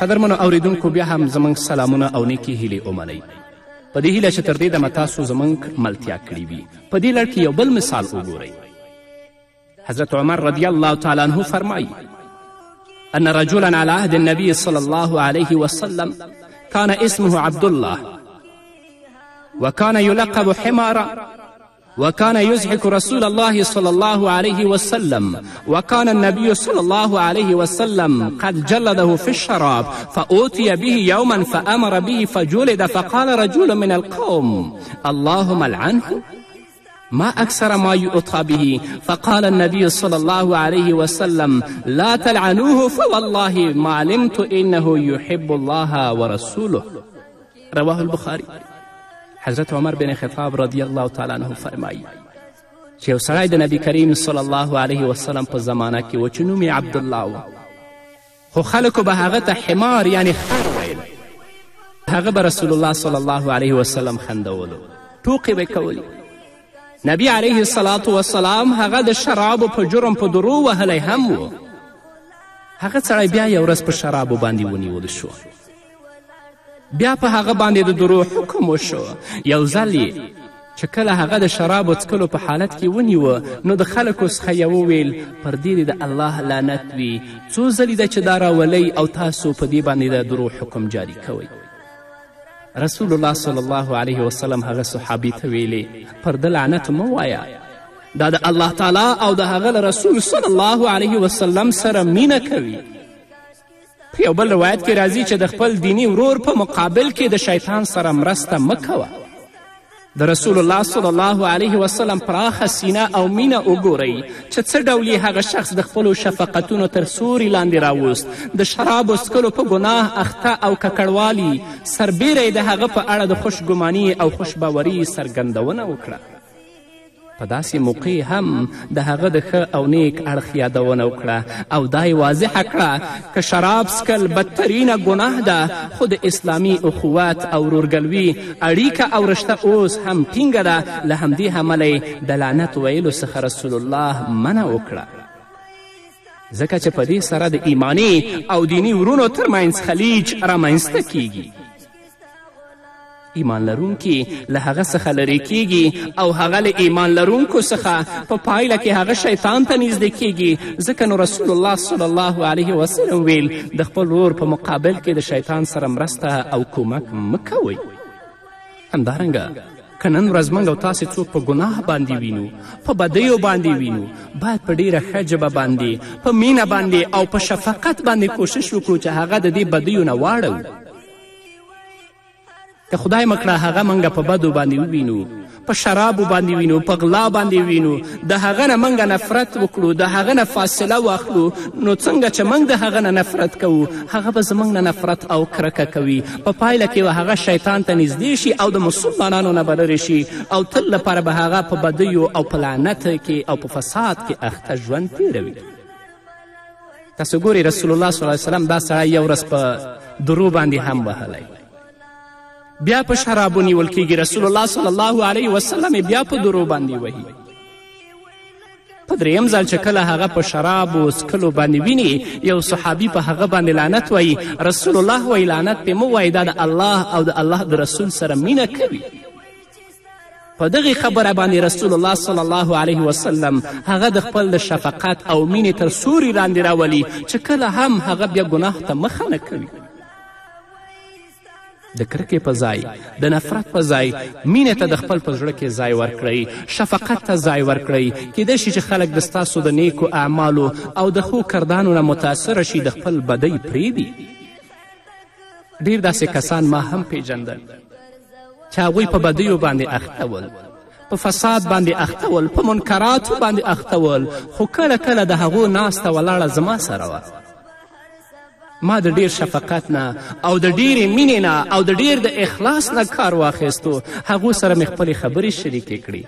قدرمنو اوریدونکو بیا هم زموږ سلامونه او نیکې هیلې ومنئ په دې هیله چې تر دې دمه تاسو زموږ ملتیا کړې وي په دې لړ کې یو بل مثال وګورئ حضرت عمر رضی الله تعالی عنه فرمایي ان رجلا على عهد النبي صلى الله عليه وسلم كان اسمه عبد الله وكان يلقب حمارا وكان يزعك رسول الله صلى الله عليه وسلم وكان النبي صلى الله عليه وسلم قد جلده في الشراب فأوتي به يوما فأمر به فجلد فقال رجل من القوم اللهم العنه ما أكثر ما يؤتى به فقال النبي صلى الله عليه وسلم لا تلعنوه فوالله ما علمت إنه يحب الله ورسوله رواه البخاری حضرت عمر بن خطاب رضی الله تعالی عنه فرمایی چې یو سړی د نبی کریم صلی الله علیه وسلم په زمانه کې و چې نوم یې عبدالله و خو خلکو به هغه ته حمار یعنې خر ویل هغه به رسول الله صلی الله علیه وسلم خندولو ټوقې به کولې نبی علیه الصلاة وسلام هغه د شرابو په جرم په درو وهلی هم و هغه سړی بیا یو ورځ په شرابو باندې ونیول شو بیا په هغه باندې د درو حکم وشو یو ځل یې چې کله هغه د شرابو څکلو په حالت کې ونیوه نو د خلکو څخه یې وویل پر دې د الله لعنت وي څو ځلې ده چې دا راولئ او تاسو په دې باندې د درو حکم جاری کوئ رسول الله صلی الله علیه وسلم هغه صحابي ته ویلې پر ده لعنت مه وایه دا د الله تعالی او د هغه رسول صلی الله علیه وسلم سره مینه کوي په یو بل روایت کې راځي چې د خپل دیني ورور په مقابل کې د شیطان سره مرسته مه کوه د رسول الله صلی الله علیه وسلم پراخه سینه او مینه وګورئ چې څه ډول یې هغه شخص د خپلو شفقتونو تر سوري لاندې راوست د شرابو څکلو په ګناه اخته او ککړوالي سربیره د هغه په اړه د خوشګماني او خوشباوري څرګندونه وکړه په داسې موقع هم د هغه د ښه او نیک اړخ یادونه وکړه او دا یې واضحه کړه که شراب څکل بدترینه ګناه ده خو د اسلامي اخوت او ورورګلوي اړیکه او رشته اوس هم ټینګه ده له همدې امله یې د لعنت ویلو څخه رسول الله منع وکړه ځکه چې په دې سره د ایماني او دیني ورونو ترمنځ خلیج رامنځته کیږي ایمان لرونکي له هغه څخه لرې کیږي او هغه له ایمان لرونکو څخه په پایله کې هغه شیطان ته نږدې کیږي ځکه نو رسول الله صلی الله علیه وسلم ویل د خپل ورور په مقابل کې د شیطان سره مرسته او کمک مه کوئ همدارنګه که نن ورځ موږ او تاسې څوک په ګناه باندې وینو په بدیو باندې وینو باید په ډیره ښه ژبه باندې په مینه باندې او په شفقت باندې کوشش وکړو چې هغه د دې بدیو نه واړوو که خدای مکړه هغه منګه په بدو باندې ووینو په شرابو باندې وینو په غلا باندې وینو د هغه نه موږ نفرت وکړو د هغه نه فاصله واخلو نو څنګه چې موږ د هغه نه نفرت کوو هغه به زموږ نه نفرت او کرکه کوي په پا پایله کې به هغه شیطان ته نږدې شي او د مسلمانانو نه به لرې شي او تل لپاره به هغه په بدیو او په لعنت کې او په فساد کې اخته ژوند تیروي تاسو ګورئ رسول الله صلی الله علیه وسلم دا سړی یو ورځ په درو باندې هم وهلی بیا په شرابو نیول کیږي رسول الله صلی الله علیه وسلم بیا په درو باندې وهي په دریم ځل چې کله هغه په شرابو څکلو باندې ویني یو صحابي په هغه باندې لعنت وایي رسول الله وایي لعنت پې مه وایي دا د الله او د الله د رسول سره مینه کوي په دغې خبره باندې رسول الله صلی الله علیه وسلم هغه د خپل د شفقت او مینې تر سوري لاندې راولي چې کله هم هغه بیا ګناه ته مخه نه کوي د کرکې په ځای د نفرت په ځای مینې ته د خپل په زړه کې ځای ورکړئ شفقت ته ځای ورکړئ کیدای شي چې خلک د ستاسو د نیکو اعمالو او د ښو کردانو نه متاثره شي د خپل بدۍ پرېږدي ډیر داسې کسان ما هم پیژندل چې هغوی په بدیو باندې اخته ول په فساد باندې اخته ول په منکراتو باندې اخته ول خو کله کله د هغو ناسته ولاړه زما سره وه ما د ډیر شفقت نه او د ډیرې مینې نه او د ډیر د اخلاص نه کار واخیستو هغو سره مې خپلې خبرې شریکې کړې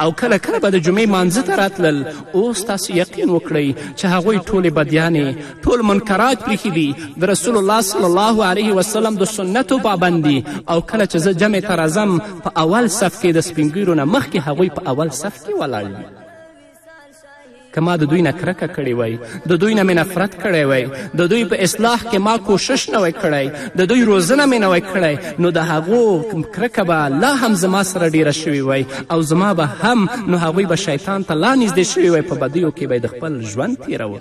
او کله کله به د جمعې مانځه ته راتلل اوس تاسو یقین وکړئ چې هغوی ټولې بدیانې ټول منکرات پریښي دي د رسول الله صلی الله علیه وسلم د سنتو پابند دي او کله چې زه جمع ته راځم په اول صف کې د سپینګیرو نه مخکې هغوی په اول صف کې ولاړ وي که ما د دوی نه کرکه کړې وای د دوی نه مې نفرت کړی وای د دوی په اصلاح کې ما کوشش نه وای کړی د دوی روزنه مې نه وای کړی نو د هغو کرکه به لا هم زما سره ډیره شوې وای او زما به هم نو هغوی به شیطان ته لا نږدې شوې وای په بدیو کې به د خپل ژوند تیروه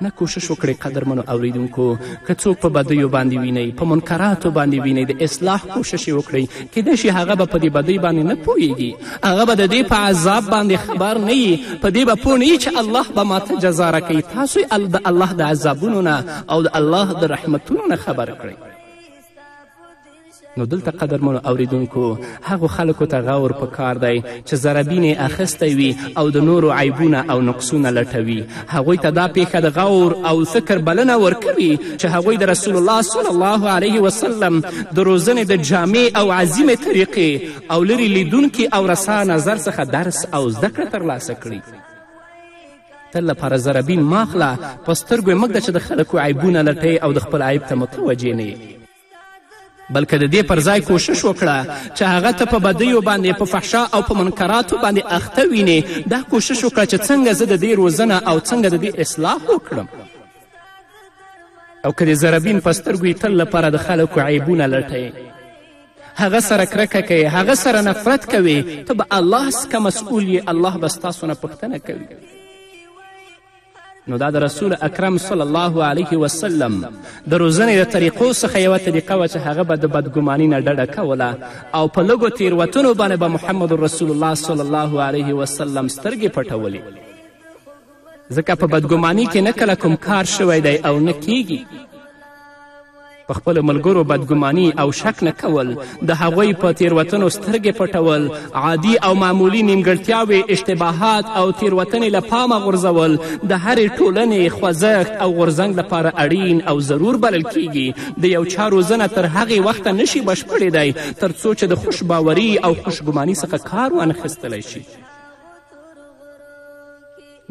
نه کوشش وکړئ قدرمنو اوریدونکو که څوک په بدیو باندې وینئ په منکراتو باندې وینئ د اصلاح کوشش یې وکړئ کیدای شي هغه به په دې بدۍ باندې نه پوهیږي هغه به د دې په عذاب باندې خبر نه یي په دې به پوه نه چې الله به ماته جزا راکوي تاسو د الله د عذابونو نه او د الله د رحمتونو نه خبر کړئ نو دلته قدرمنو اوریدونکو هغو خلکو ته غور په کار دی چې زربین یې اخیستی وي او د نورو عیبونه او نقصونه لټوي هغوی ته دا پیښه د غور او فکر بلنه ورکوي چې هغوی د رسول الله صلی الله علیه وسلم د روزنې د جامع او عظیمې طریقې او لرې لیدونکي او رسا نظر څخه درس او زده کړه ترلاسه کړي تل لپاره زربین ماخله په سترګو یې مږده چې د خلکو عیبونه لټوي او د خپل عیب ته متوجه نه بلکه د دې پر ځای کوشش وکړه چې هغه ته په بدیو باندې په فحشا او په منکراتو باندې اخته وینې دا کوشش وکړه چې څنګه زه د دې روزنه او څنګه د دې اصلاح وکړم او که د زربین په سترګو یې تل لپاره د خلکو عیبونه لټوې هغه سره کرکه کوي هغه سره نفرت کوي ته به الله څخه مسؤول یې الله به ستاسو نه پوښتنه کوي نو دا د رسول اکرم صلی الله علیه وسلم د روزنې د طریقو څخه یوه طریقه وه چې هغه به د بدګماني نه ډډه کوله او په لږو تیروتنو باندې به محمد رسول الله صلی الله علیه وسلم سترګې پټولې ځکه په بدګماني کې نه کله کوم کار شوی دی او نه کیږي په خپلو ملګرو بدګماني او شک نه کول د هغوی په تیروتنو سترګې پټول عادي او معمولي نیمګړتیاوې اشتباهات او تیروتنې له پامه غورځول د هرې ټولنې خوځښت او غورځنګ لپاره اړین او ضرور بلل کیږي د یو چا روزنه تر هغې وخته نشي بشپړېدی تر څو چې د خوشباوري او خوشګماني څخه کار وانخیستلی شي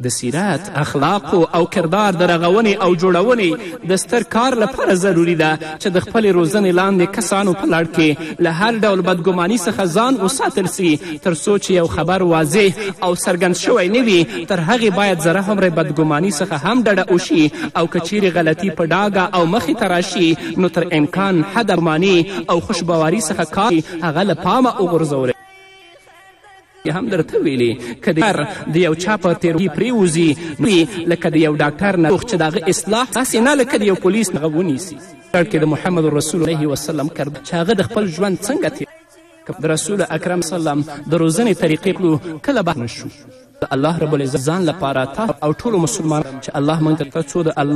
د سیرت، اخلاقو او کردار د رغونې او جوړونې د ستر کار لپاره ضروري ده چې د خپلې روزنې لاندې کسانو په لړ کې له هر ډول بدګماني څخه ځان وساتل سي تر څو چې یو خبر واضح او څرګند شوی نه وي تر هغې باید ذره هومره بدګماني څخه هم ډډه وشي او که چیرې غلطي په ډاګه او مخې ته راشي نو تر امکان حده ماني او خوشبواري څخه کار هغه له پامه وغورځولی هم درته ویلي که د د یو چا په تېروي پرېوځي نو لکه د یو ډاکټر ناروغ چې د هغه اصلاح داسې نه لکه د یو پولیس هغه ونیسي کې د محمد رسول الله وسلم کرد چې هغه د خپل ژوند څنګه تېر د رسول اکرم سلام د روزنې طریقې کړو کله به نه شو د الله رب العزت ځان لپاره تا او ټولو مسلمان چې الله موږ ته څو د الله